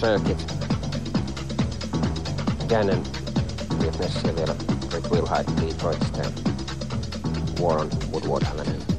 Circuit. Gannon, Elliot Ness ja vielä Rick Wilhite Detroitista ja Warren Woodward hänen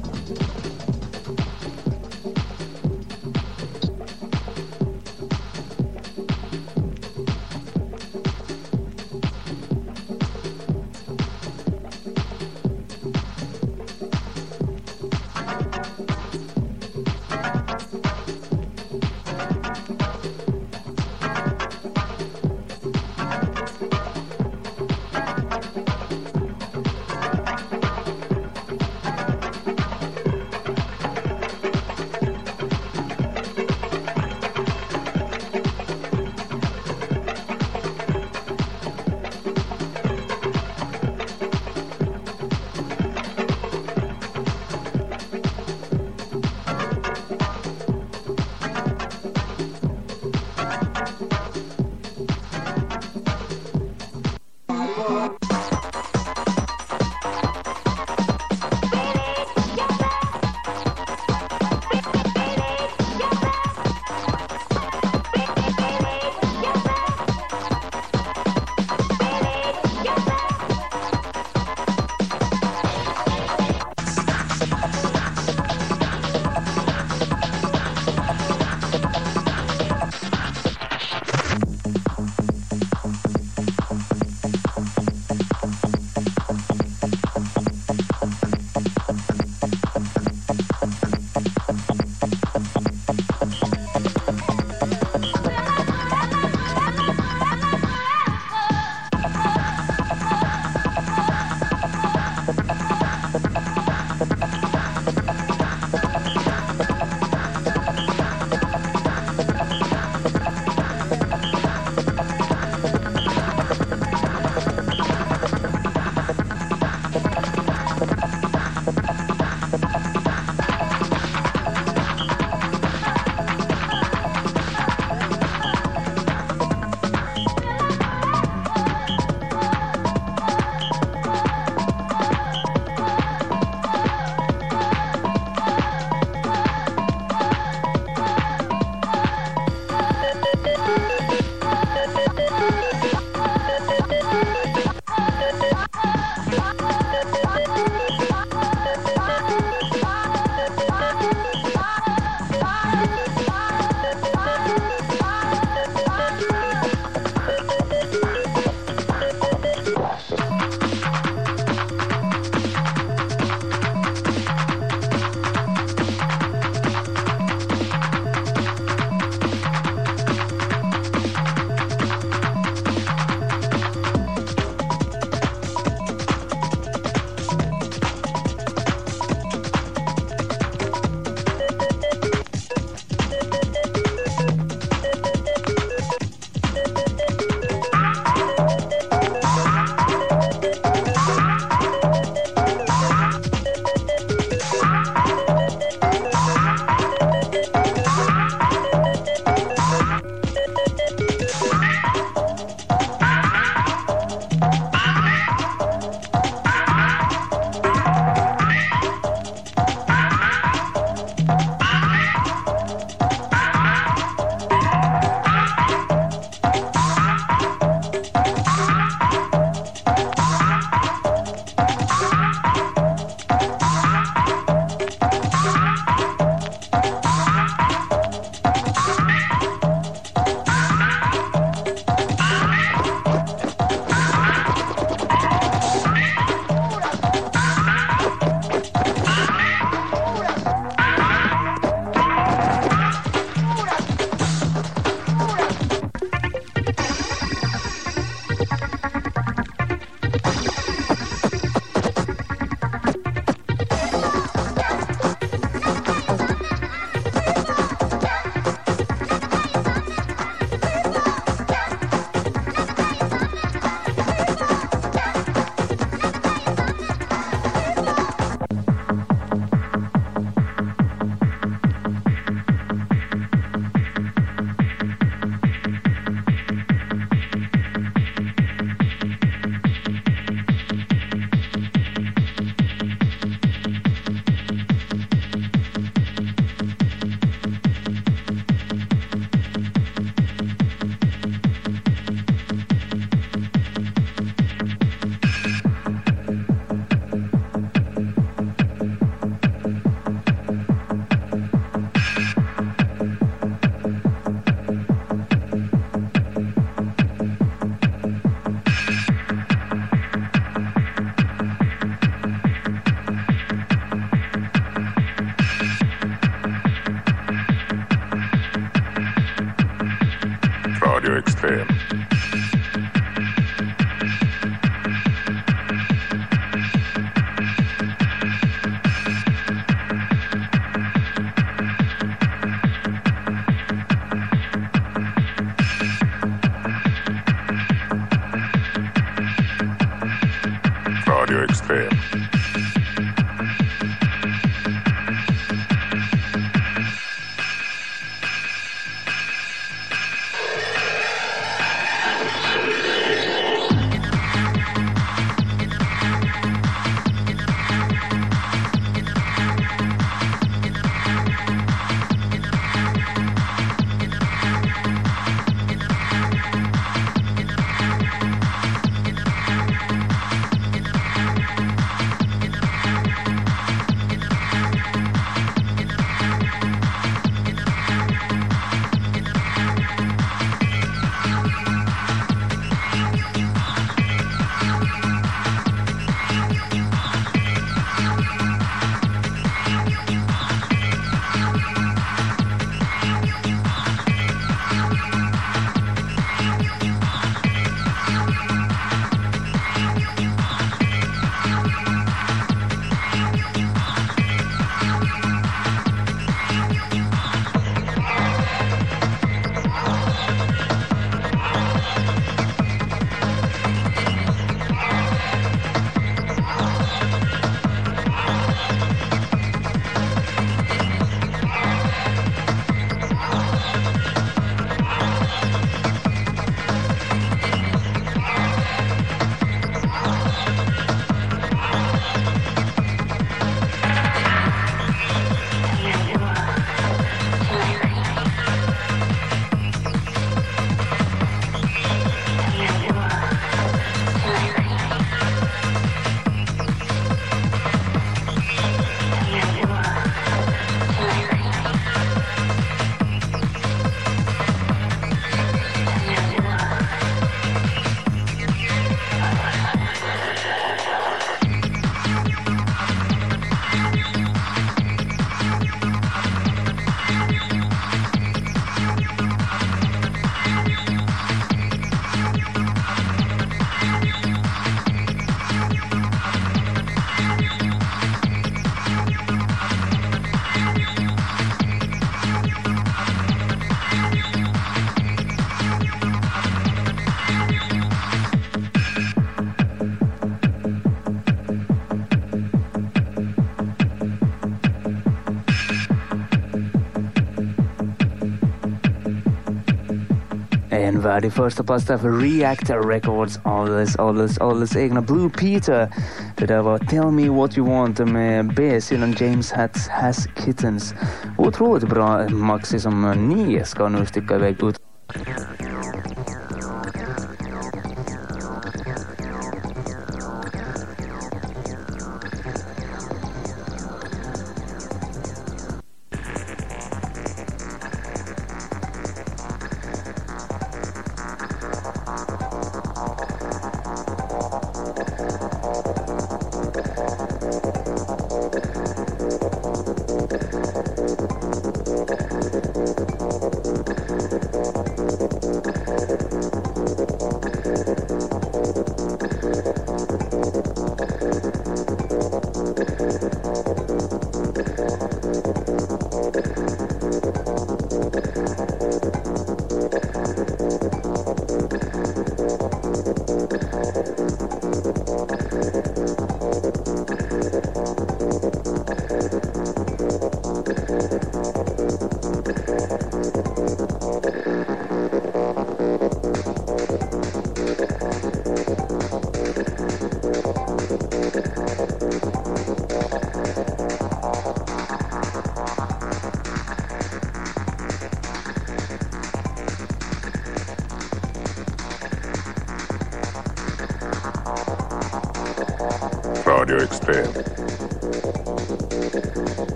det första plats där för Reactor Records, alldeles, alldeles, alldeles egna Blue Peter. Det där Tell Me What You Want um, uh, med B-sidan James Hats Has Kittens. Otroligt bra maxi som ni ska nu sticka iväg ut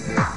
Thank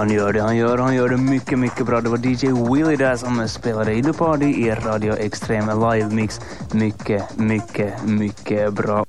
Han gör det, han gör det, han gör det mycket, mycket bra. Det var DJ Willy där som spelade i The Party i Radio Extreme Live Mix. Mycket, mycket, mycket bra.